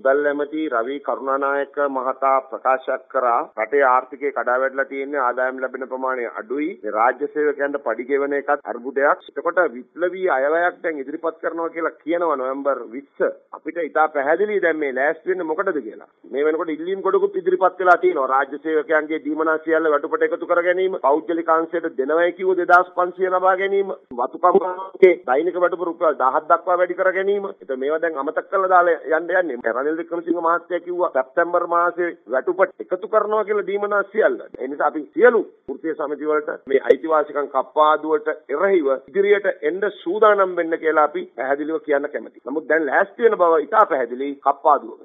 මුදල් ඇමති රවි කරුණානායක මහතා ප්‍රකාශ කරා රටේ ආර්ථිකය කඩා වැටලා තියෙන්නේ ආදායම් ලැබෙන ප්‍රමාණය අඩුයි. මේ රාජ්‍ය සේවකයන්ට පඩි ගෙවන එකත් අර්බුදයක්. එතකොට විප්ලවී අයවැයක් දැන් ඉදිරිපත් කරනවා කියලා කියනවා නොවැම්බර් 20 අපිට ඉතා පැහැදිලි දැන් මේ ලෑස්ති වෙන්නේ මොකටද කියලා. මේ වෙනකොට ඉල්ලීම් කොටකුත් ඉදිරිපත් වෙලා තියෙනවා. රාජ්‍ය සේවකයන්ගේ දීමනා සියල්ල වැටුපට එකතු කර ගැනීම, පෞද්ගලික අංශයට දෙනවයි කිව්ව 2500 ලබා ගැනීම, වතුකම්ගේ දෛනික වැටුප රුපියල් 1000ක් දක්වා වැඩි කර ගැනීම. ඒත් මේවා දැන් අමතක කරලා දාලා යන්න යන්නේ. රනිල් වික්‍රමසිංහ මහත්තයා කිව්වා සැප්තැම්බර් මාසේ වැටුපට එකතු කරනවා කියලා දීමනා සියල්ල. ඒ නිසා අපි සියලු වෘත්තීය සමිති වලට මේ අයිතිවාසිකම් කප්පාදුවට එරෙහිව ඉදිරියට එන්න සූදානම් වෙන්න කියලා අපි පැහැදිලිව කියන්න කැමතියි. නමුත් දැන් ලෑස්ති වෙන බව ඉතා පැහැදිලි කප්පාදුවක.